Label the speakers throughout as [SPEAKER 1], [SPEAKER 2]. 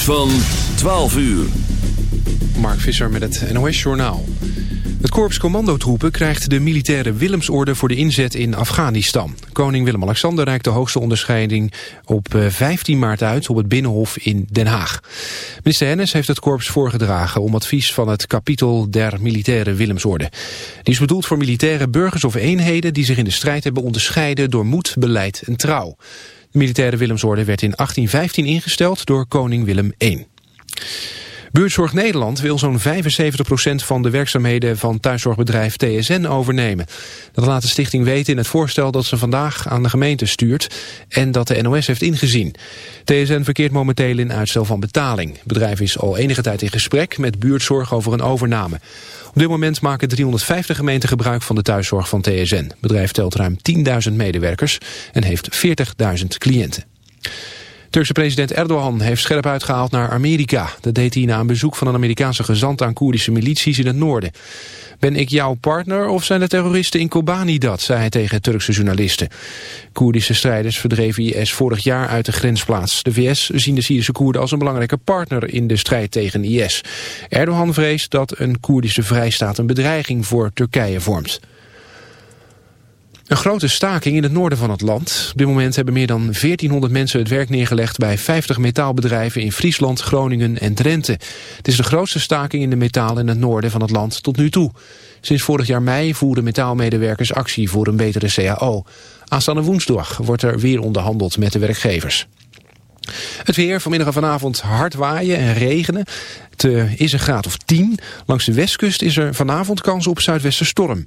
[SPEAKER 1] Van 12 uur.
[SPEAKER 2] Mark Visser met het NOS Journaal. Het korps commandotroepen krijgt de militaire Willemsorde voor de inzet in Afghanistan. Koning Willem-Alexander reikt de hoogste onderscheiding op 15 eh, maart uit op het Binnenhof in Den Haag. Minister Hennis heeft het korps voorgedragen om advies van het kapitel der militaire Willemsorde. Die is bedoeld voor militaire burgers of eenheden die zich in de strijd hebben onderscheiden door moed, beleid en trouw. De militaire Willemsorde werd in 1815 ingesteld door koning Willem I. Buurtzorg Nederland wil zo'n 75% van de werkzaamheden van thuiszorgbedrijf TSN overnemen. Dat laat de stichting weten in het voorstel dat ze vandaag aan de gemeente stuurt en dat de NOS heeft ingezien. TSN verkeert momenteel in uitstel van betaling. Het bedrijf is al enige tijd in gesprek met buurtzorg over een overname. Op dit moment maken 350 gemeenten gebruik van de thuiszorg van TSN. Het bedrijf telt ruim 10.000 medewerkers en heeft 40.000 cliënten. Turkse president Erdogan heeft scherp uitgehaald naar Amerika. Dat deed hij na een bezoek van een Amerikaanse gezant aan Koerdische milities in het noorden. Ben ik jouw partner of zijn de terroristen in Kobani dat, zei hij tegen Turkse journalisten. Koerdische strijders verdreven IS vorig jaar uit de grensplaats. De VS zien de Syrische Koerden als een belangrijke partner in de strijd tegen IS. Erdogan vreest dat een Koerdische vrijstaat een bedreiging voor Turkije vormt. Een grote staking in het noorden van het land. Op dit moment hebben meer dan 1400 mensen het werk neergelegd bij 50 metaalbedrijven in Friesland, Groningen en Drenthe. Het is de grootste staking in de metaal in het noorden van het land tot nu toe. Sinds vorig jaar mei voeren metaalmedewerkers actie voor een betere CAO. Aanstaande woensdag wordt er weer onderhandeld met de werkgevers. Het weer, vanmiddag en vanavond hard waaien en regenen. Het eh, is een graad of 10. Langs de westkust is er vanavond kans op zuidwestenstorm.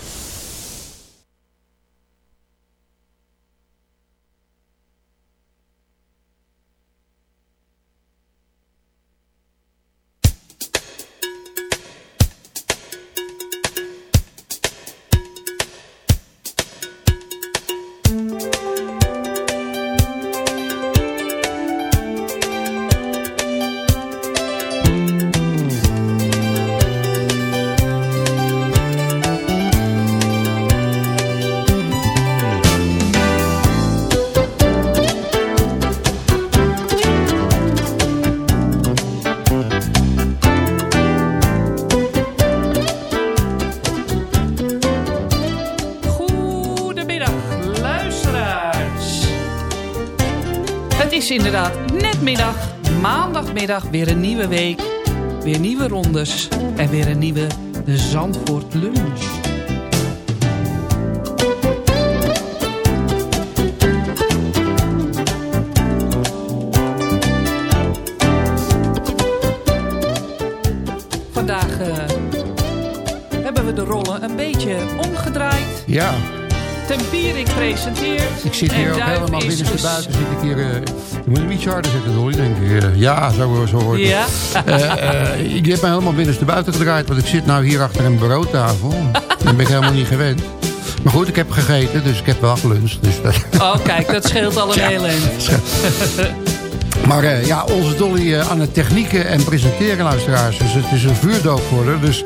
[SPEAKER 3] Weer een nieuwe week. Weer nieuwe rondes en weer een nieuwe Zandvoort lunch. Vandaag eh, hebben we de rollen een beetje omgedraaid.
[SPEAKER 2] Ja,
[SPEAKER 3] ten Pierik presenteert.
[SPEAKER 4] Ik zit hier ook helemaal binnenste
[SPEAKER 3] dus-
[SPEAKER 4] buiten. Zit ik hier, eh, je moet hem iets harder zitten, Dolly, denk ik. Eh, ja, zo, zo hoort het.
[SPEAKER 3] Ja.
[SPEAKER 4] Eh, eh, je hebt mij helemaal binnenste buiten gedraaid. Want ik zit nou hier achter een bureautafel. Dat ben ik helemaal niet gewend. Maar goed, ik heb gegeten, dus ik heb wel geluncht. Dus.
[SPEAKER 3] Oh, kijk, dat scheelt al een
[SPEAKER 4] Ja.
[SPEAKER 3] heel eind.
[SPEAKER 4] Maar eh, ja, onze Dolly eh, aan het technieken en presenteren, luisteraars. Dus het is een vuurdoop voor haar. Dus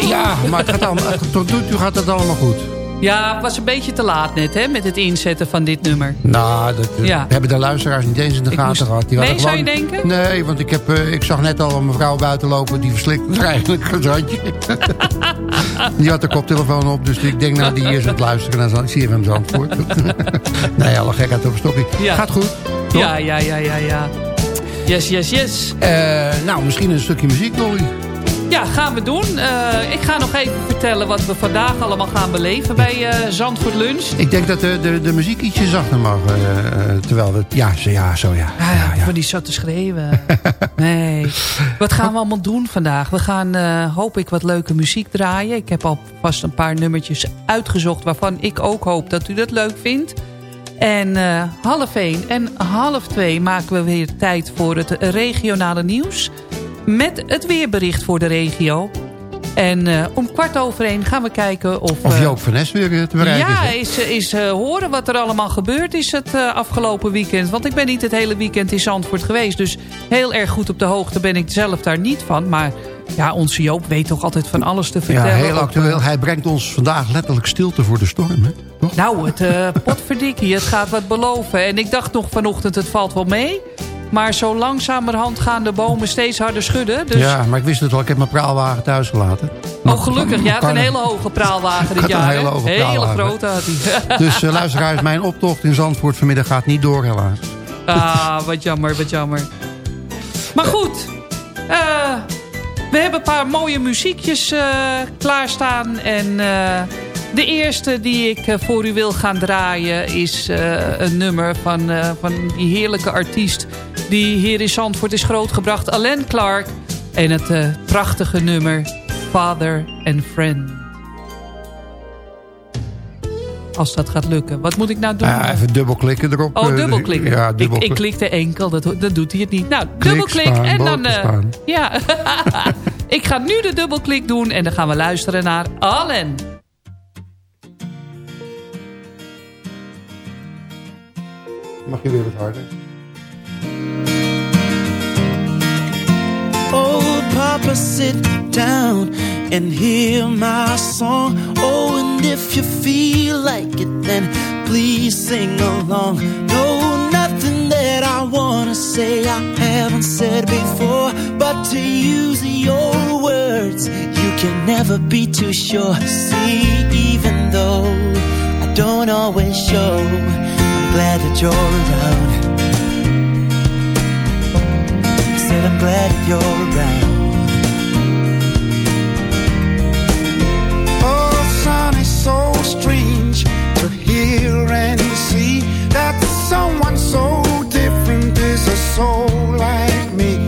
[SPEAKER 4] eh, ja, maar het gaat allemaal, tot nu toe gaat het allemaal goed.
[SPEAKER 3] Ja, het was een beetje te laat net, hè, met het inzetten van dit nummer.
[SPEAKER 4] Nou, dat eh,
[SPEAKER 3] Ja.
[SPEAKER 4] hebben de luisteraars niet eens in de
[SPEAKER 3] Ik
[SPEAKER 4] gaten
[SPEAKER 3] moest-
[SPEAKER 4] gehad. Die
[SPEAKER 3] Nee,
[SPEAKER 4] hadden
[SPEAKER 3] zou je
[SPEAKER 4] gewoon-
[SPEAKER 3] denken?
[SPEAKER 4] Nee, want ik, heb, eh, ik zag net al een mevrouw buiten lopen. Die verslikte er eigenlijk het randje. die had de koptelefoon op. Dus ik denk, nou, die is aan het luisteren naar CFM Zandvoort. nee, alle gekheid op een stokje.
[SPEAKER 3] Ja.
[SPEAKER 4] Gaat goed. toch?
[SPEAKER 3] Ja, ja, ja, ja, ja. Yes, yes, yes.
[SPEAKER 4] Eh, nou, misschien een stukje muziek, Dolly.
[SPEAKER 3] Ja, gaan we doen. Eh, ik ga nog even vertellen wat we vandaag allemaal gaan beleven bij eh, Zandvoort Lunch.
[SPEAKER 4] Ik denk dat de, de, de muziek ietsje zachter mag. eh, terwijl we... Ja, zo, ja, zo ja.
[SPEAKER 3] Ja,
[SPEAKER 4] ja, ja.
[SPEAKER 3] voor die zat te schreeuwen. Nee. Wat gaan we allemaal doen vandaag? We gaan, hoop ik, wat leuke muziek draaien. Ik heb alvast een paar nummertjes uitgezocht... waarvan ik ook hoop dat u dat leuk vindt. En half één en half twee maken we weer tijd voor het regionale nieuws. Met het weerbericht voor de regio. En eh, om kwart over één gaan we kijken of...
[SPEAKER 4] Of
[SPEAKER 3] eh,
[SPEAKER 4] Joop van Nes weer eh, te bereiken
[SPEAKER 3] ja,
[SPEAKER 4] is.
[SPEAKER 3] is, is horen wat er allemaal gebeurd is het afgelopen weekend. Want ik ben niet het hele weekend in Zandvoort geweest. Dus heel erg goed op de hoogte ben ik zelf daar niet van. Maar ja, onze Joop weet toch altijd van alles te
[SPEAKER 4] Ja,
[SPEAKER 3] vertellen.
[SPEAKER 4] heel
[SPEAKER 3] Op,
[SPEAKER 4] actueel. Hij brengt ons vandaag letterlijk stilte voor de storm, hè? Toch?
[SPEAKER 3] Nou, het uh, potverdikkie, het gaat wat beloven. En ik dacht nog vanochtend, het valt wel mee. Maar zo langzamerhand gaan de bomen steeds harder schudden. Dus...
[SPEAKER 4] Ja, maar ik wist het al. Ik heb mijn praalwagen thuis gelaten.
[SPEAKER 3] Oh, gelukkig. Ja, het een hele hoge praalwagen dit
[SPEAKER 4] Had een
[SPEAKER 3] jaar.
[SPEAKER 4] hele hoge
[SPEAKER 3] hele grote had hij.
[SPEAKER 4] Dus uh, luisteraars, mijn optocht in Zandvoort vanmiddag gaat niet door helaas.
[SPEAKER 3] Ah, wat jammer, wat jammer. Maar goed, uh, we hebben een paar mooie muziekjes uh, klaarstaan. En de eerste die ik voor u wil gaan draaien is een nummer van, van die heerlijke artiest... die hier in Zandvoort is grootgebracht, Alain Clark. En het prachtige nummer Father and Friend. Als dat gaat lukken. Wat moet ik nou doen?
[SPEAKER 4] Ja, even dubbelklikken erop.
[SPEAKER 3] Oh, dubbelklikken.
[SPEAKER 4] Ja, dubbel
[SPEAKER 3] ik, ik klikte enkel, dat, dat doet hij het niet. Nou, dubbelklik en dan...
[SPEAKER 4] Ja.
[SPEAKER 3] ik ga nu de dubbelklik doen en dan gaan we luisteren naar Allen.
[SPEAKER 4] Mag je weer wat harder?
[SPEAKER 5] Oh, Papa, sit down and hear my song. Oh, and if you feel like it, then please sing along. No, nothing that I wanna say I haven't said before, but to use your words, you can never be too sure. See, even though I don't always show, glad that you're around. I Said I'm glad that you're around.
[SPEAKER 6] Oh, so strange to hear and see that someone so different is a soul like me.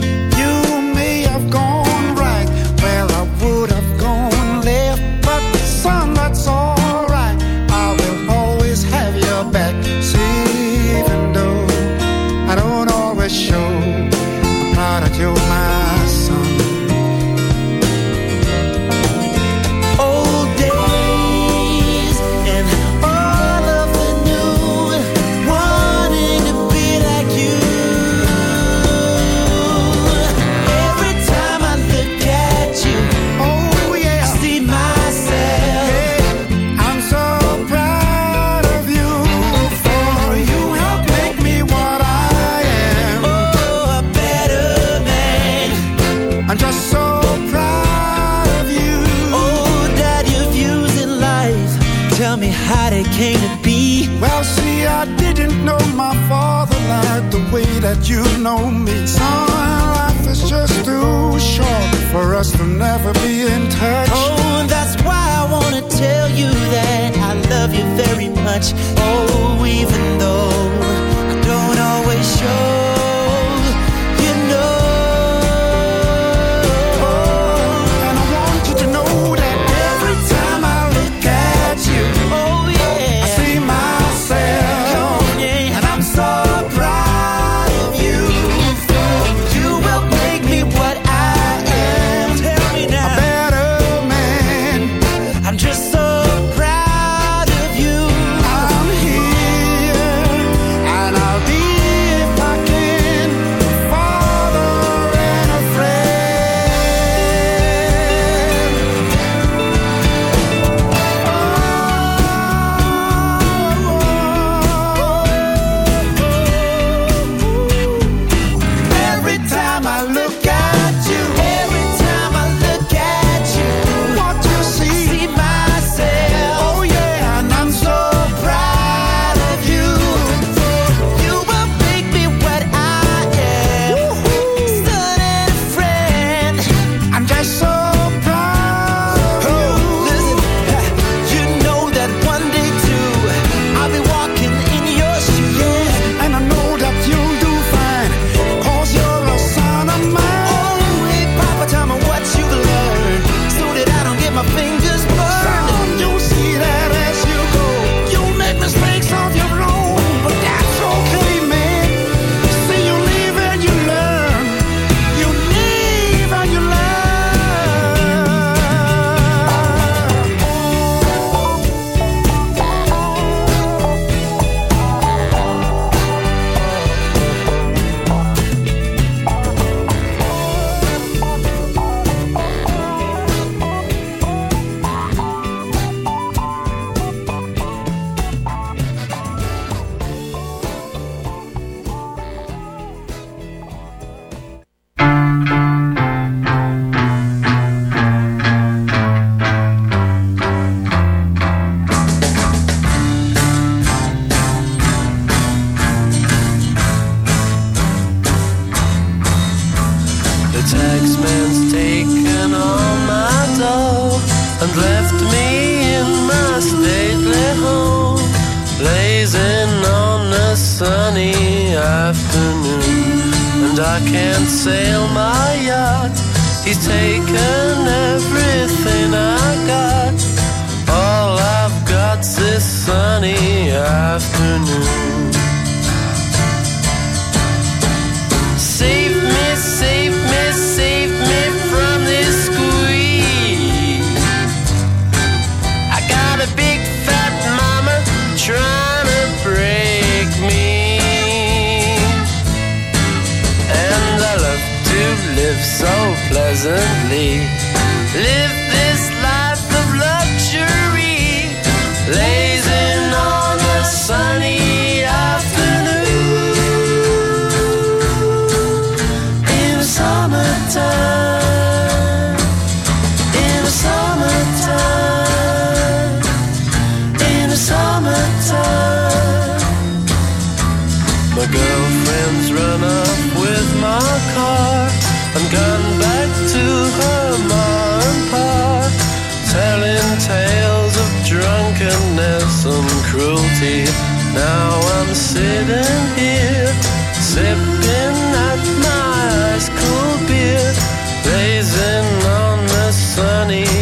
[SPEAKER 7] Cruelty. Now I'm sitting here, sipping at my ice cold beer, blazing on the sunny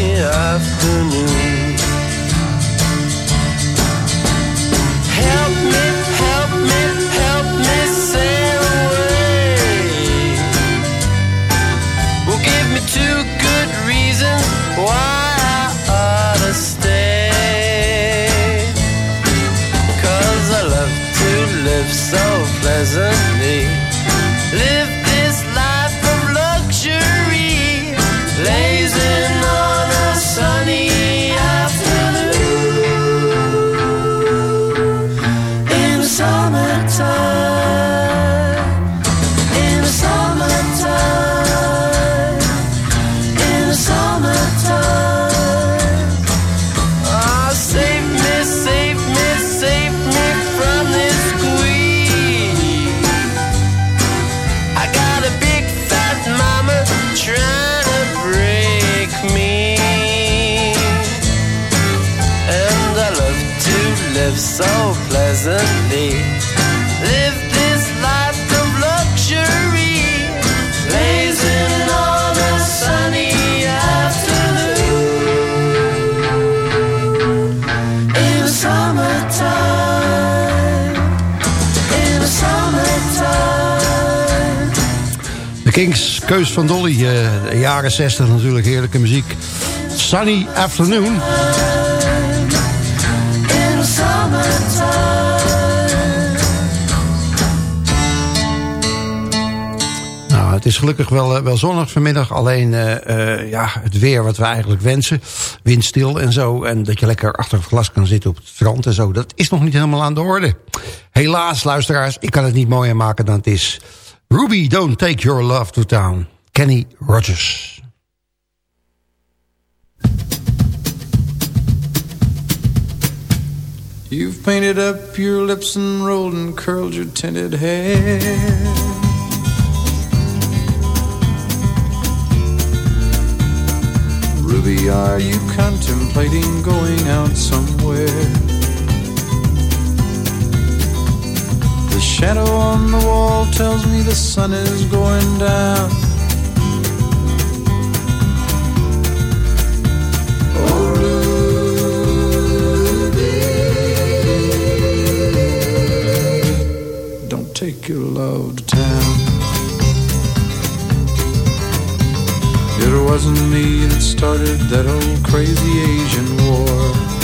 [SPEAKER 4] Kings, keus van Dolly, de jaren 60 natuurlijk, heerlijke muziek. Sunny Afternoon. Nou, het is gelukkig wel, eh, wel zonnig vanmiddag. Alleen eh, ja, het weer wat we eigenlijk wensen. Windstil en zo. En dat je lekker achter het glas kan zitten op het strand en zo. Dat is nog niet helemaal aan de orde. Helaas, luisteraars, ik kan het niet mooier maken dan het is. Ruby, don't take your love to town. Kenny Rogers.
[SPEAKER 8] You've painted up your lips and rolled and curled your tinted hair. Ruby, are you contemplating going out somewhere? Shadow on the wall tells me the sun is going down. Oh, Ruby, don't take your love to town. It wasn't me that started that old crazy Asian war.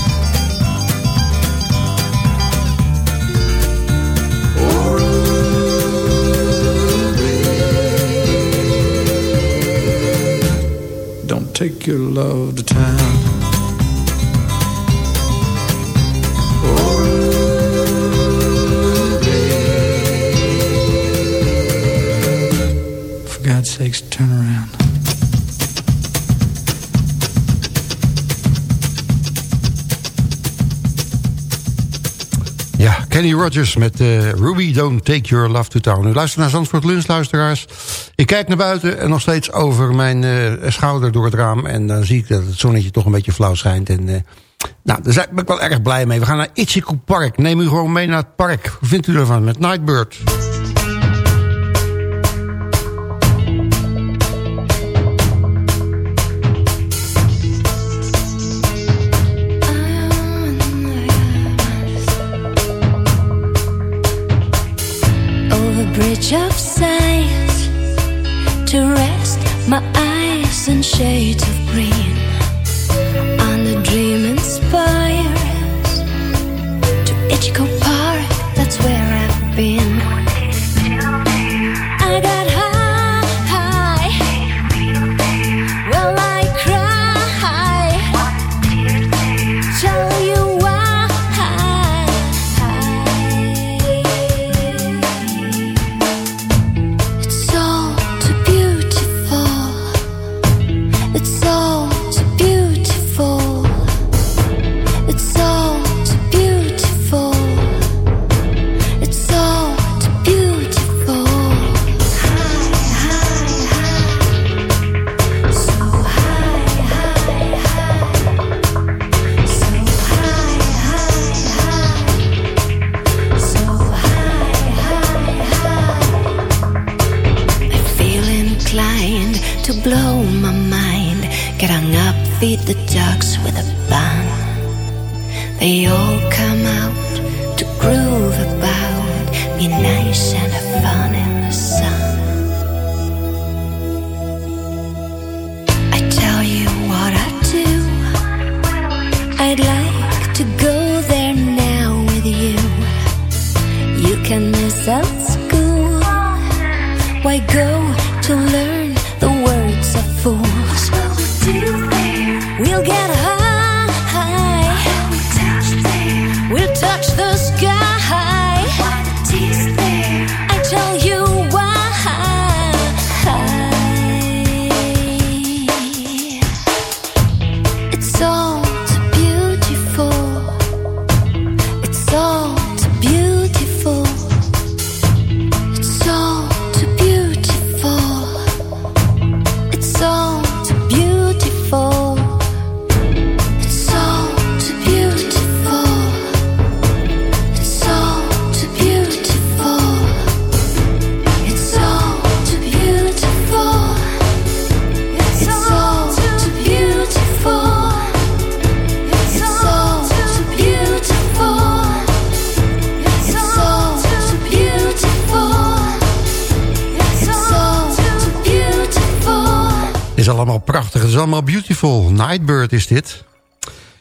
[SPEAKER 8] Take your love to town. For God's sakes, turn around.
[SPEAKER 9] Ja, Kenny Rogers met eh, Ruby Don't Take Your Love to Town. U luistert naar Zandvoort Lunch, luisteraars. Ik kijk naar buiten en nog steeds over mijn eh, schouder door het raam. En dan zie ik dat het zonnetje toch een beetje flauw schijnt. En, eh, nou, daar ben ik wel erg blij mee. We gaan naar Ichiku Park. Neem u gewoon mee naar het park. Hoe vindt u ervan met Nightbird? Is dit.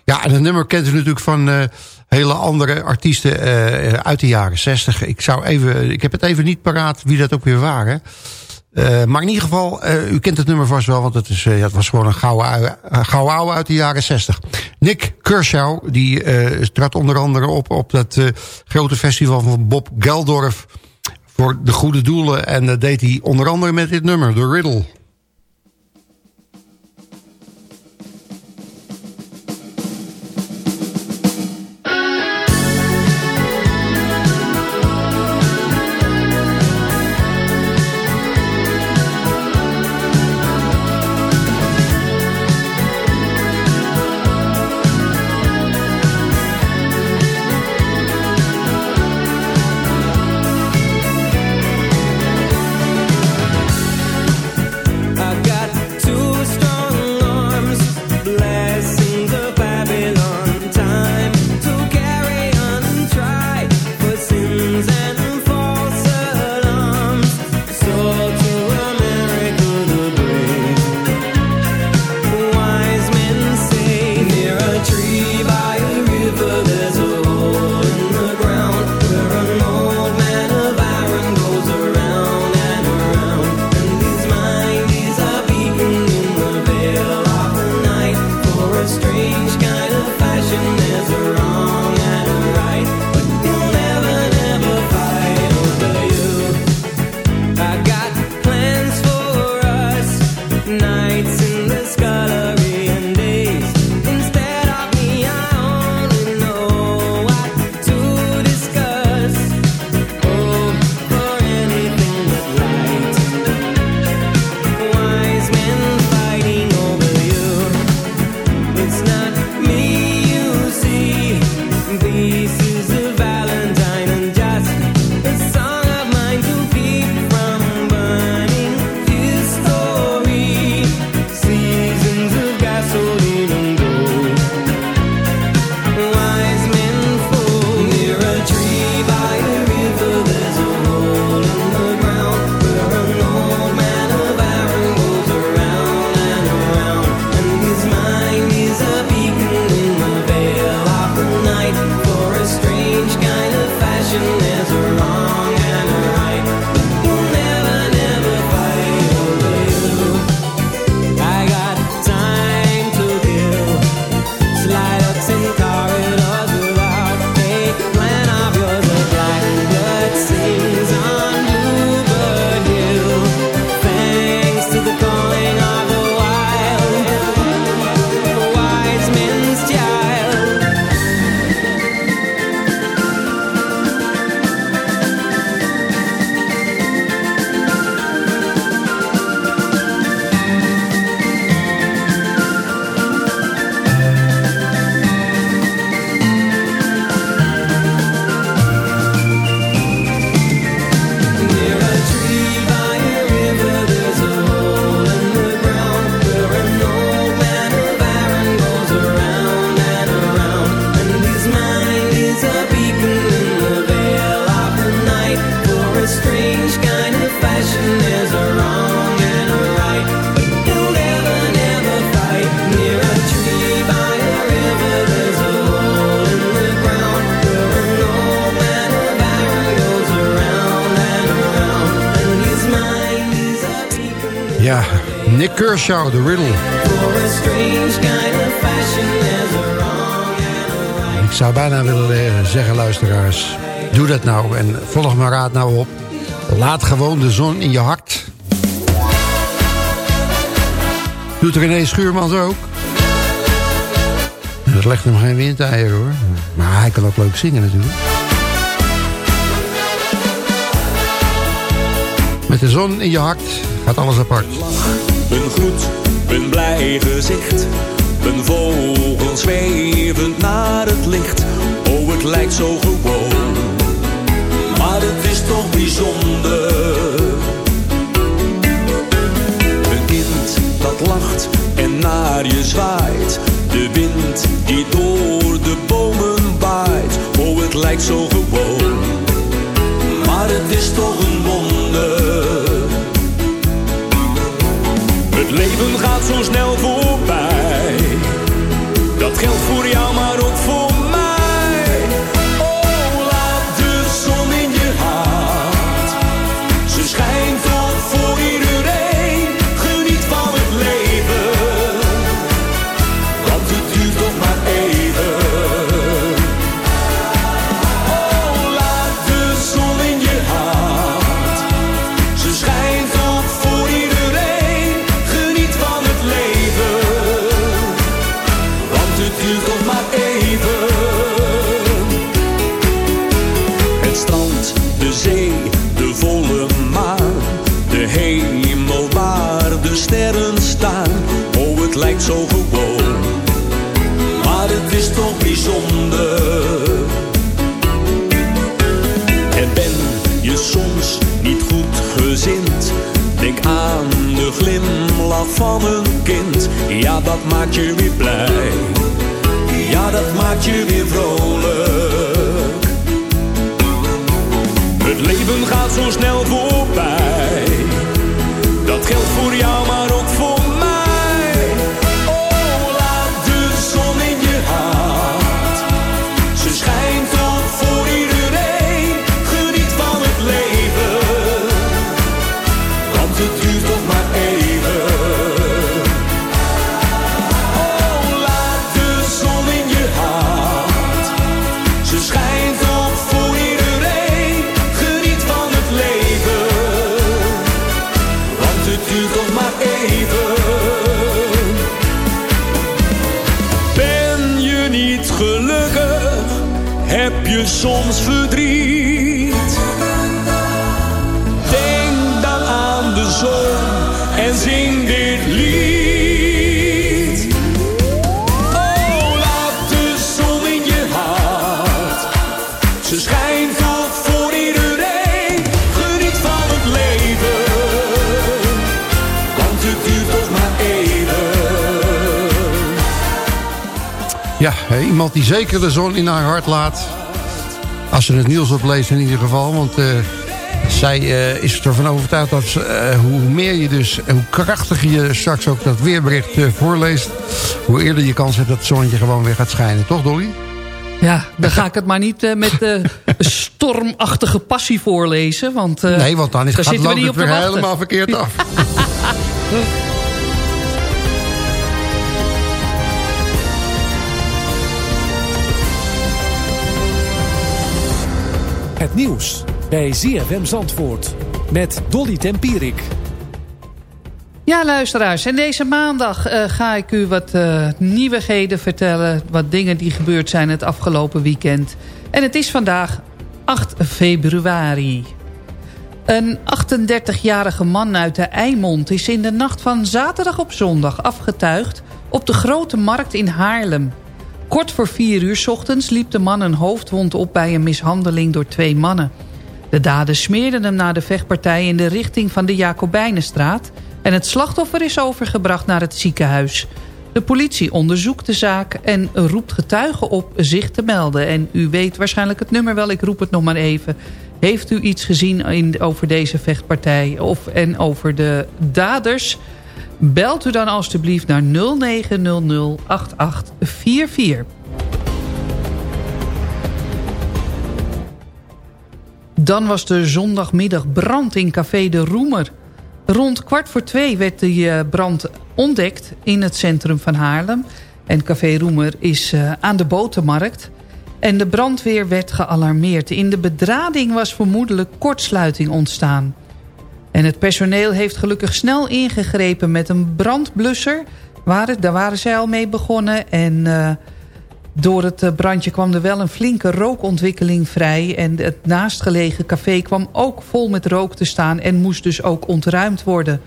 [SPEAKER 9] Ja, en het nummer kent u natuurlijk van eh, hele andere artiesten eh, uit de jaren 60. Ik, zou even, ik heb het even niet paraat wie dat ook weer waren. Eh, maar in ieder geval, u kent het nummer vast wel... want het, is, het was gewoon een gouden, uit de jaren 60. Nick Kershaw, die trad onder andere op... op dat grote festival van Bob Geldorf... voor de goede doelen. En dat deed hij onder andere met dit nummer, The Riddle.
[SPEAKER 7] And a right.
[SPEAKER 4] Ik zou bijna willen eh, zeggen, luisteraars... doe dat nou en volg mijn raad nou op. Laat gewoon de zon in je hart. Doet René Schuurmans ook? Dat legt hem geen windeier hoor. Maar hij kan ook leuk zingen natuurlijk. Met de zon in je hart gaat alles apart.
[SPEAKER 1] Een vogel zwevend naar het licht. Oh, het lijkt zo gewoon. Maar het is toch bijzonder. Van een kind. Ja, dat maakt je weer blij. Ja, dat maakt je weer vrolijk. Het leven gaat zo snel voorbij. Dat geldt voor jou, maar ook
[SPEAKER 4] Iemand die zeker de zon in haar hart laat. Als ze het nieuws opleest in ieder geval. Want eh, zij eh, is ervan overtuigd dat eh, hoe meer je dus... en hoe krachtiger je straks ook dat weerbericht voorleest... hoe eerder je kans hebt dat het zonnetje gewoon weer gaat schijnen. Toch Dolly?
[SPEAKER 3] Ja, dan ga ik het maar niet met stormachtige passie voorlezen. Want,
[SPEAKER 4] nee, want dan is, gaat het weer helemaal verkeerd af.
[SPEAKER 10] Het nieuws bij ZFM Zandvoort met Dolly Tempierik.
[SPEAKER 3] Ja, luisteraars. En deze maandag eh, ga ik u wat eh, nieuwigheden vertellen. Wat dingen die gebeurd zijn het afgelopen weekend. En het is vandaag 8 februari. Een 38-jarige man uit de Eimond is in de nacht van zaterdag op zondag afgetuigd... op de Grote Markt in Haarlem. Kort voor 4 uur ochtends liep de man een hoofdwond op bij een mishandeling door twee mannen. De daden smeerden hem naar de vechtpartij in de richting van de Jacobijnenstraat... en het slachtoffer is overgebracht naar het ziekenhuis. De politie onderzoekt de zaak en roept getuigen op zich te melden. En u weet waarschijnlijk het nummer wel, ik roep het nog maar even. Heeft u iets gezien in, over deze vechtpartij of, en over de daders... belt u dan alstublieft naar 0900 8844. Dan was de zondagmiddag brand in Café de Roemer. Rond kwart voor twee werd die eh, brand ontdekt in het centrum van Haarlem. En Café Roemer is uh, aan de botermarkt. En de brandweer werd gealarmeerd. In de bedrading was vermoedelijk kortsluiting ontstaan. En het personeel heeft gelukkig snel ingegrepen met een brandblusser. Waar, daar waren zij al mee begonnen. En uh, door het eh, brandje kwam er wel een flinke rookontwikkeling vrij. En het naastgelegen café kwam ook vol met rook te staan... en moest dus ook ontruimd worden.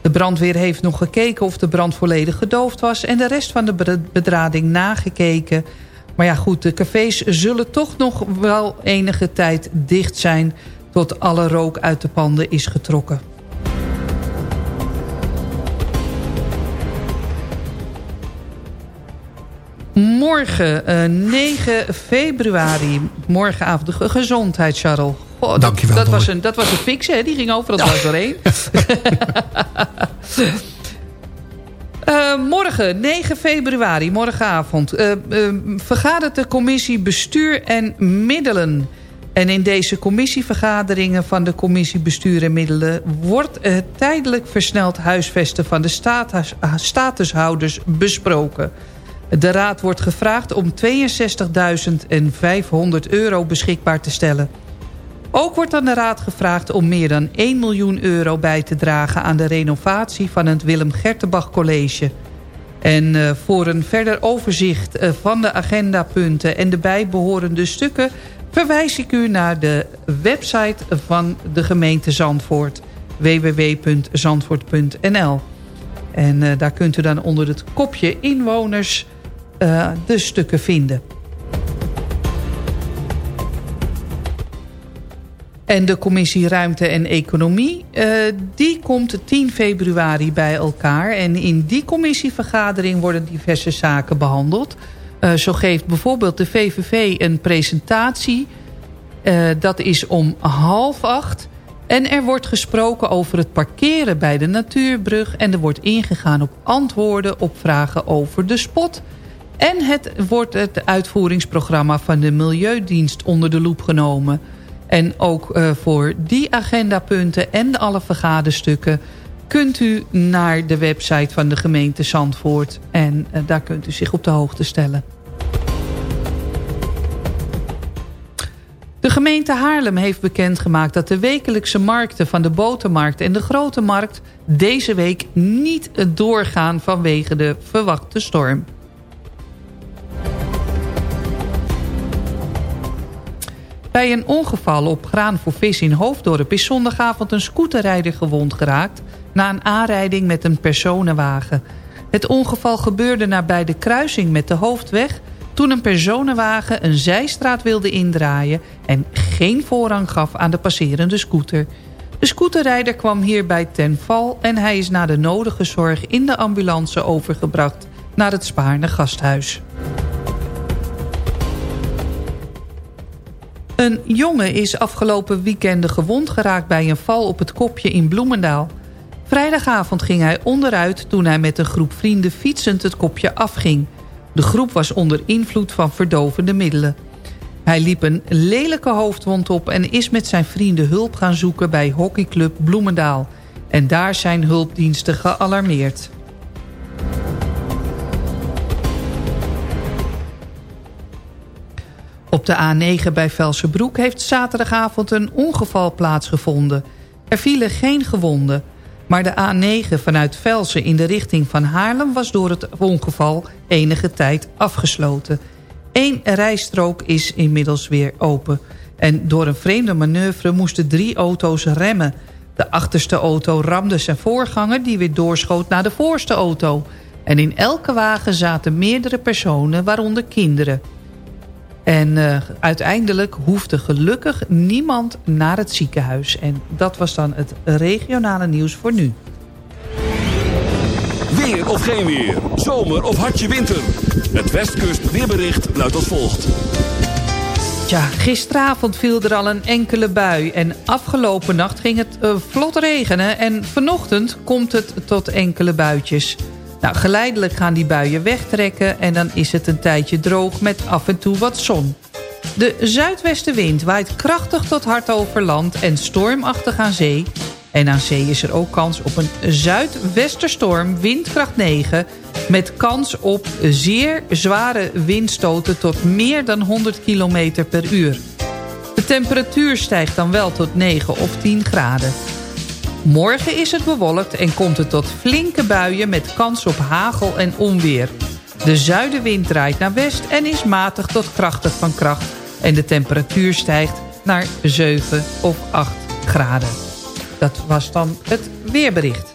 [SPEAKER 3] De brandweer heeft nog gekeken of de brand volledig gedoofd was... en de rest van de bedrading nagekeken. Maar ja goed, de cafés zullen toch nog wel enige tijd dicht zijn... tot alle rook uit de panden is getrokken. Morgen, uh, 9 februari, morgenavond, de gezondheid, Charles. Oh, dat,
[SPEAKER 4] Dankjewel,
[SPEAKER 3] dat, was een, dat was een fix, hè? Die ging overal dwars doorheen. Uh, morgen, 9 februari, morgenavond, uh, uh, vergadert de commissie Bestuur en Middelen. En in deze commissievergaderingen van de commissie Bestuur en Middelen... wordt het tijdelijk versneld huisvesten van de status, statushouders besproken. De raad wordt gevraagd om 62.500 euro beschikbaar te stellen. Ook wordt aan de raad gevraagd om meer dan 1 miljoen euro bij te dragen... aan de renovatie van het Willem Gertenbach College. En uh, voor een verder overzicht uh, van de agendapunten en de bijbehorende stukken... verwijs ik u naar de website van de gemeente Zandvoort. www.zandvoort.nl En uh, daar kunt u dan onder het kopje inwoners de stukken vinden. En de commissie Ruimte en Economie, uh, die komt 10 februari bij elkaar. En in die commissievergadering worden diverse zaken behandeld. Uh, zo geeft bijvoorbeeld de VVV een presentatie. Uh, dat is om half acht. En er wordt gesproken over het parkeren bij de natuurbrug. En er wordt ingegaan op antwoorden op vragen over de spot. En het wordt het uitvoeringsprogramma van de Milieudienst onder de loep genomen... En ook uh, voor die agendapunten en alle vergaderstukken... kunt u naar de website van de gemeente Zandvoort. En uh, daar kunt u zich op de hoogte stellen. De gemeente Haarlem heeft bekendgemaakt dat de wekelijkse markten van de botermarkt en de grote markt deze week niet doorgaan vanwege de verwachte storm. Bij een ongeval op Graan voor Vis in Hoofddorp is zondagavond een scooterrijder gewond geraakt... na een aanrijding met een personenwagen. Het ongeval gebeurde nabij de kruising met de hoofdweg... toen een personenwagen een zijstraat wilde indraaien... en geen voorrang gaf aan de passerende scooter. De scooterrijder kwam hierbij ten val... en hij is na de nodige zorg in de ambulance overgebracht... naar het Spaarne gasthuis. Een jongen is afgelopen weekenden gewond geraakt bij een val op het kopje in Bloemendaal. Vrijdagavond ging hij onderuit toen hij met een groep vrienden fietsend het kopje afging. De groep was onder invloed van verdovende middelen. Hij liep een lelijke hoofdwond op en is met zijn vrienden hulp gaan zoeken bij hockeyclub Bloemendaal. En daar zijn hulpdiensten gealarmeerd. Op de A9 bij Velsenbroek heeft zaterdagavond een ongeval plaatsgevonden. Er vielen geen gewonden. Maar de A9 vanuit Velsen in de richting van Haarlem... was door het ongeval enige tijd afgesloten. Eén rijstrook is inmiddels weer open. En door een vreemde manoeuvre moesten drie auto's remmen. De achterste auto ramde zijn voorganger... die weer doorschoot naar de voorste auto. En in elke wagen zaten meerdere personen, waaronder kinderen... En uh, uiteindelijk hoefde gelukkig niemand naar het ziekenhuis. En dat was dan het regionale nieuws voor nu.
[SPEAKER 11] Weer of geen weer. Zomer of hartje winter. Het Westkust weerbericht luidt als volgt.
[SPEAKER 3] Tja, gisteravond viel er al een enkele bui en afgelopen nacht ging het uh, vlot regenen... en vanochtend komt het tot enkele buitjes. Nou, geleidelijk gaan die buien wegtrekken en dan is het een tijdje droog met af en toe wat zon. De zuidwestenwind waait krachtig tot hard over land en stormachtig aan zee... En aan zee is er ook kans op een zuidwesterstorm, windkracht 9... met kans op zeer zware windstoten tot meer dan 100 km per uur. De temperatuur stijgt dan wel tot 9 of 10 graden. Morgen is het bewolkt en komt het tot flinke buien met kans op hagel en onweer. De zuidenwind draait naar west en is matig tot krachtig van kracht. En de temperatuur stijgt naar 7 of 8 graden. Dat was dan het weerbericht.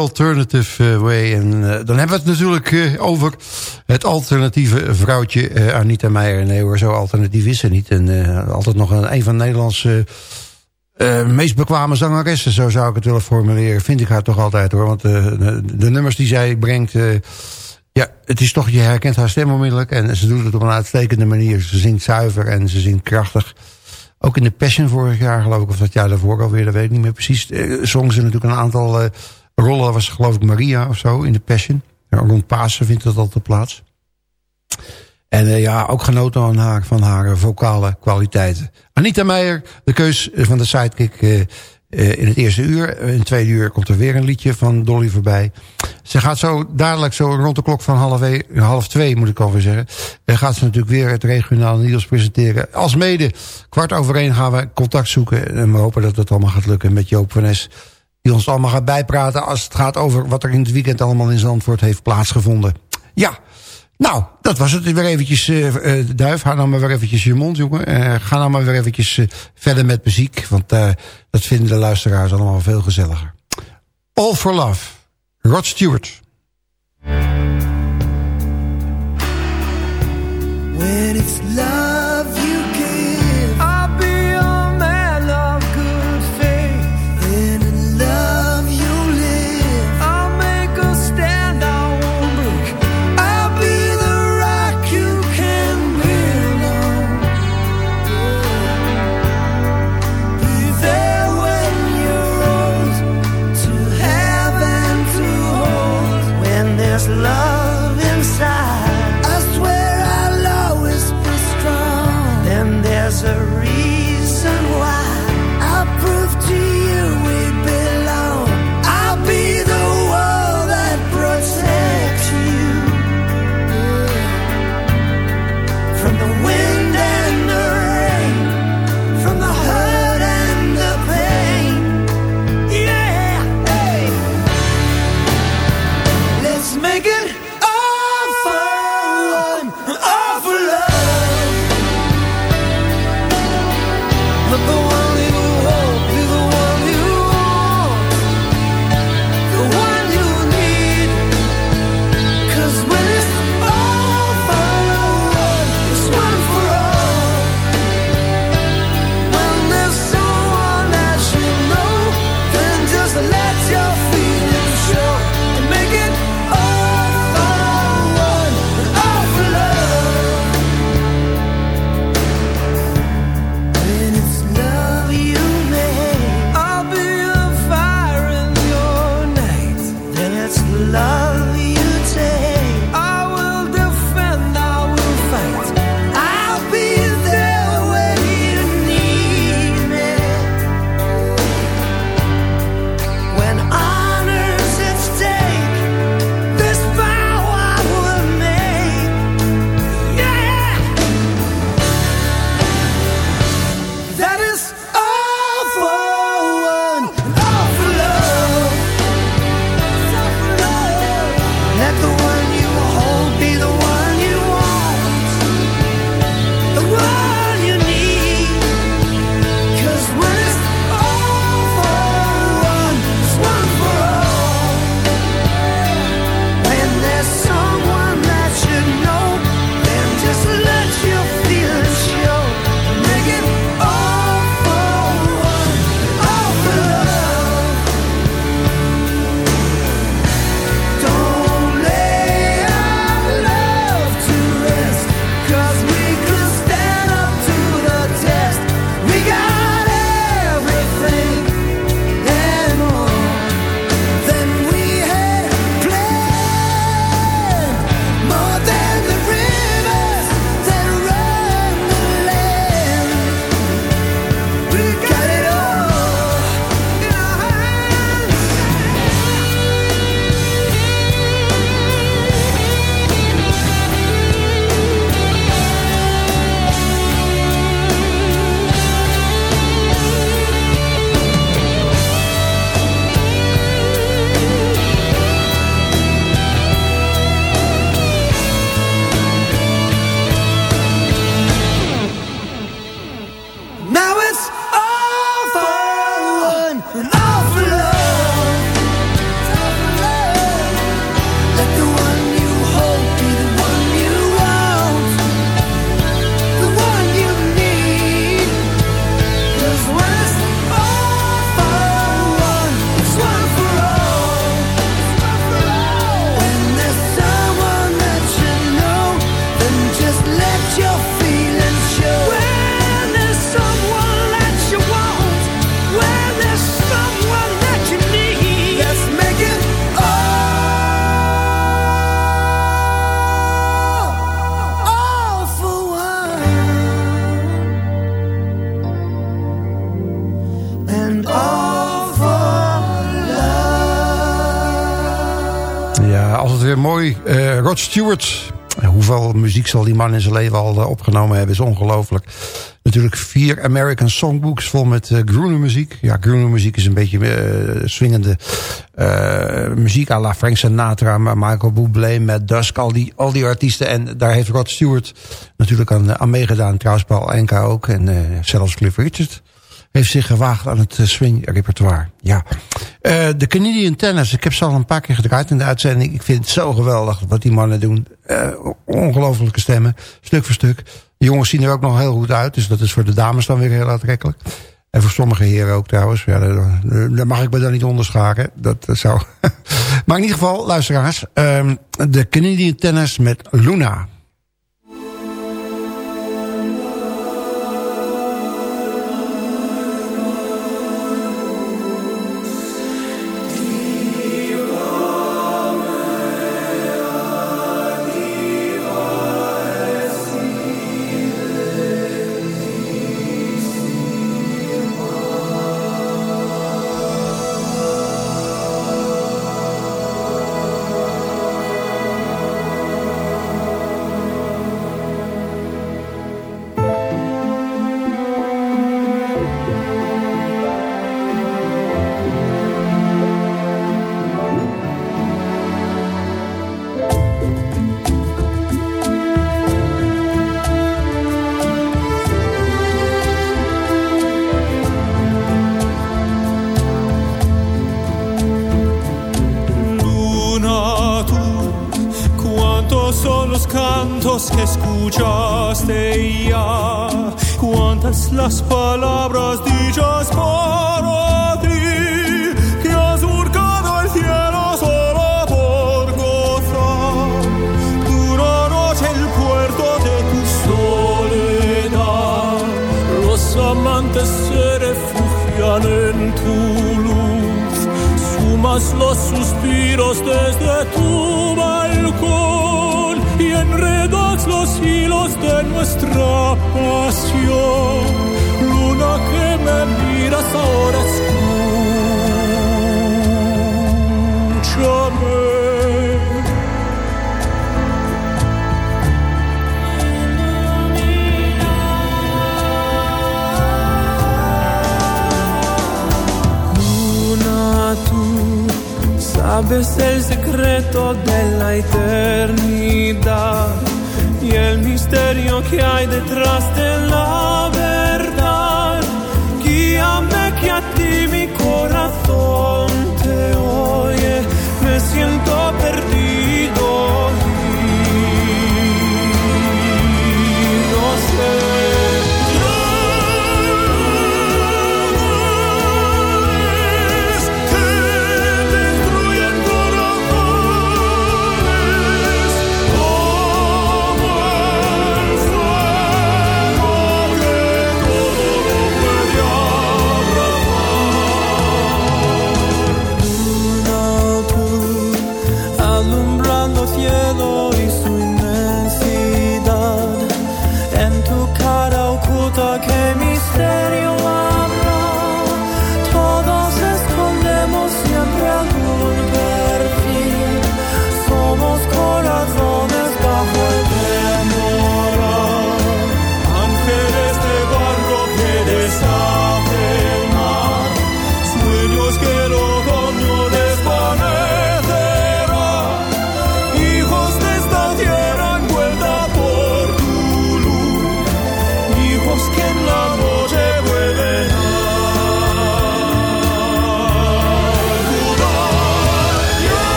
[SPEAKER 4] Alternative eh, Way. En uh, dan hebben we het natuurlijk uh, over het alternatieve vrouwtje Anita Meijer. Nee hoor, zo alternatief is ze niet. En altijd nog een, een van Nederlands meest bekwame zangeressen. Zo zou ik het willen formuleren. Vind ik haar toch altijd hoor. Want de, de, nummers die zij brengt... ja, het is toch, je herkent haar stem onmiddellijk. En ze doet het op een uitstekende manier. Ze zingt zuiver en ze zingt krachtig. Ook in de Passion vorig jaar geloof ik. Of dat jaar daarvoor alweer, dat weet ik niet meer precies. zong ze natuurlijk een aantal rollen was geloof ik Maria of zo in de Passion. Ja, rond Pasen vindt dat altijd plaats. En uh, ja, ook genoten van haar, van haar vocale kwaliteiten. Anita Meijer, de keus van de sidekick uh, in het eerste uur. In het tweede uur komt er weer een liedje van Dolly voorbij. Ze gaat zo dadelijk zo rond de klok van half, e half twee, moet ik alweer zeggen. Gaat ze natuurlijk weer het regionale nieuws presenteren. Als mede kwart over één gaan we contact zoeken. En we hopen dat het allemaal gaat lukken met Joop van Es die ons allemaal gaat bijpraten als het gaat over wat er in het weekend allemaal in Zandvoort heeft plaatsgevonden. Ja, nou, dat was het weer eventjes, uh, uh, Duif. Ga nou maar weer eventjes je mond, jongen. Uh, ga nou maar weer eventjes verder met muziek. Want dat vinden de luisteraars allemaal veel gezelliger. All for Love, Rod Stewart.
[SPEAKER 6] When it's
[SPEAKER 12] off. Stewart. Hoeveel muziek zal die man in zijn leven al eh, opgenomen hebben, is ongelooflijk. Natuurlijk vier American Songbooks vol met uh, muziek. Ja, groene muziek is een beetje uh, swingende uh, muziek à la Frank Sinatra, Michael Bublé, Matt Dusk, al die, al die artiesten. En daar heeft Rod Stewart natuurlijk aan, aan meegedaan. Trouwens Paul Enka ook en zelfs Cliff Richard heeft zich gewaagd aan het swing-repertoire. Ja. Uh, de Canadian Tennis, ik heb ze al een paar keer gedraaid in de uitzending. Ik vind het zo geweldig wat die mannen doen. Uh, ongelofelijke stemmen, stuk voor stuk. De jongens zien er ook nog heel goed uit, dus dat is voor de dames dan weer heel aantrekkelijk. En voor sommige heren ook trouwens. Ja, daar, mag ik me dan niet onderscharen. Dat, zou... maar in ieder geval, luisteraars. Um, de Canadian Tennis met Luna.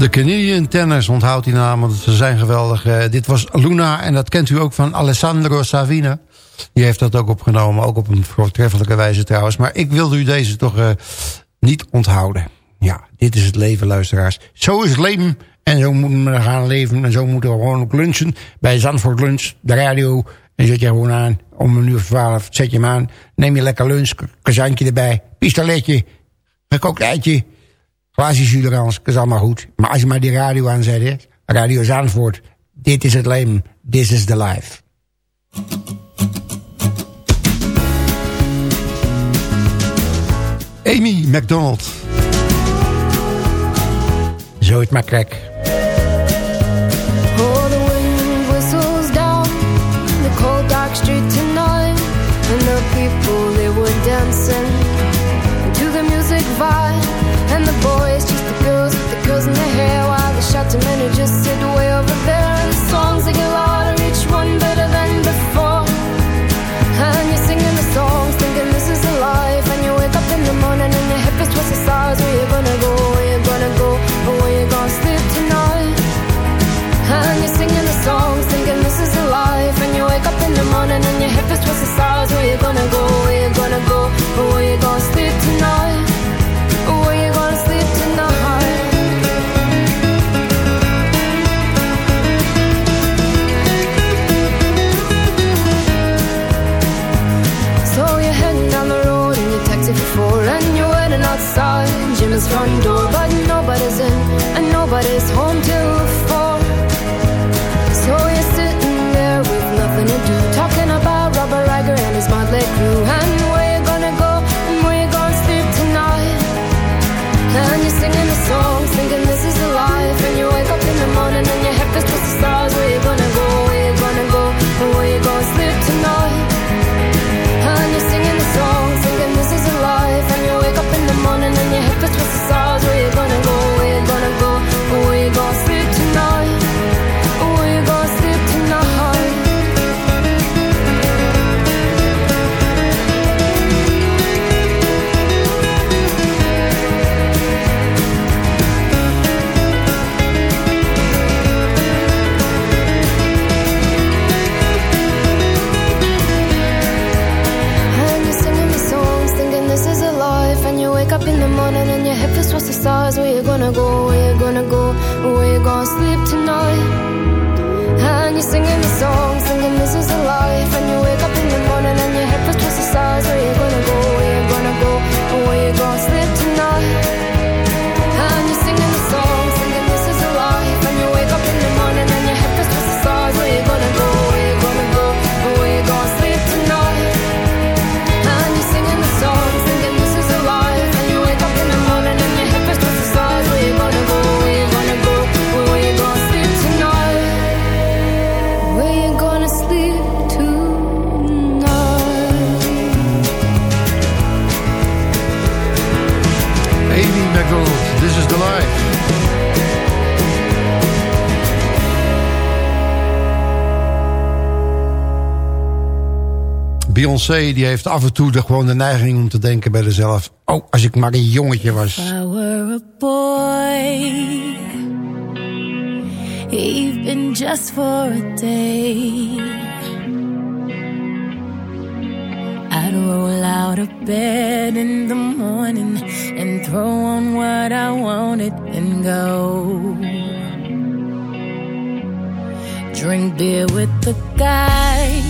[SPEAKER 13] De
[SPEAKER 14] Canadian Tenors onthoudt die naam, want ze zijn geweldig. Eh, dit was Luna en dat kent u ook van Alessandro Savina. Die heeft dat ook opgenomen, ook op een voortreffelijke wijze trouwens. Maar ik wilde u deze toch eh, niet onthouden. Ja, dit is het leven, luisteraars. Zo is het leven en zo moeten we gaan leven. En zo moeten we gewoon ook lunchen bij Zandvoort Lunch, de radio. En zet je gewoon aan, om een uur of twaalf zet je hem aan. Neem je lekker lunch, kazantje erbij, pistoletje, Een eitje quasi-Suderans, is allemaal goed. Maar als je maar die radio aanzet, hè? Radio Zandvoort, dit is het leven, this is the life. Amy McDonald. Zo het maar krek. Beyoncé die heeft af en toe de, gewoon de neiging om te denken bij zichzelf... oh, als ik maar een jongetje was.
[SPEAKER 15] If I were a boy, even just for a day... I'd roll out of bed in the morning and throw on what I wanted and go. Drink beer with the guys.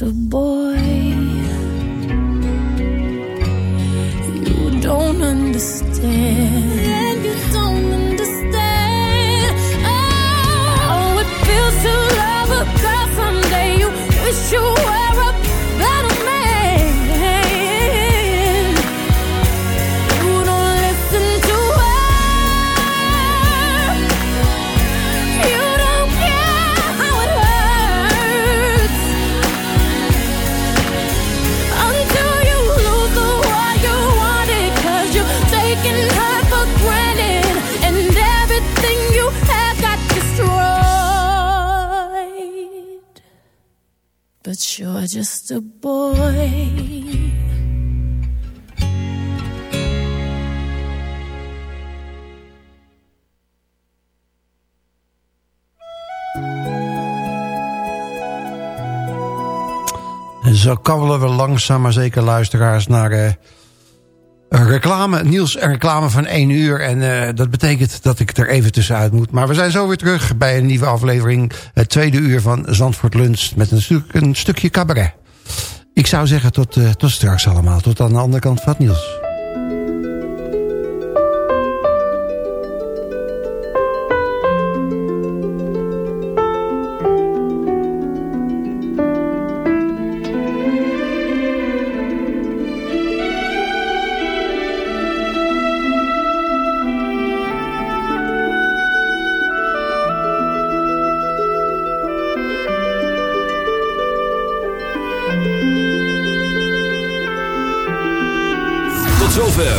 [SPEAKER 15] you're just a boy.
[SPEAKER 4] Zo kabbelen we langzaam maar zeker luisteraars naar een reclame. Niels, een reclame van één uur. En eh, dat betekent dat ik er even tussenuit moet. Maar we zijn zo weer terug bij een nieuwe aflevering. Het tweede uur van Zandvoort Lunch met een, stuk, een stukje cabaret. Ik zou zeggen tot, eh, tot straks allemaal. Tot aan de andere kant van het Niels.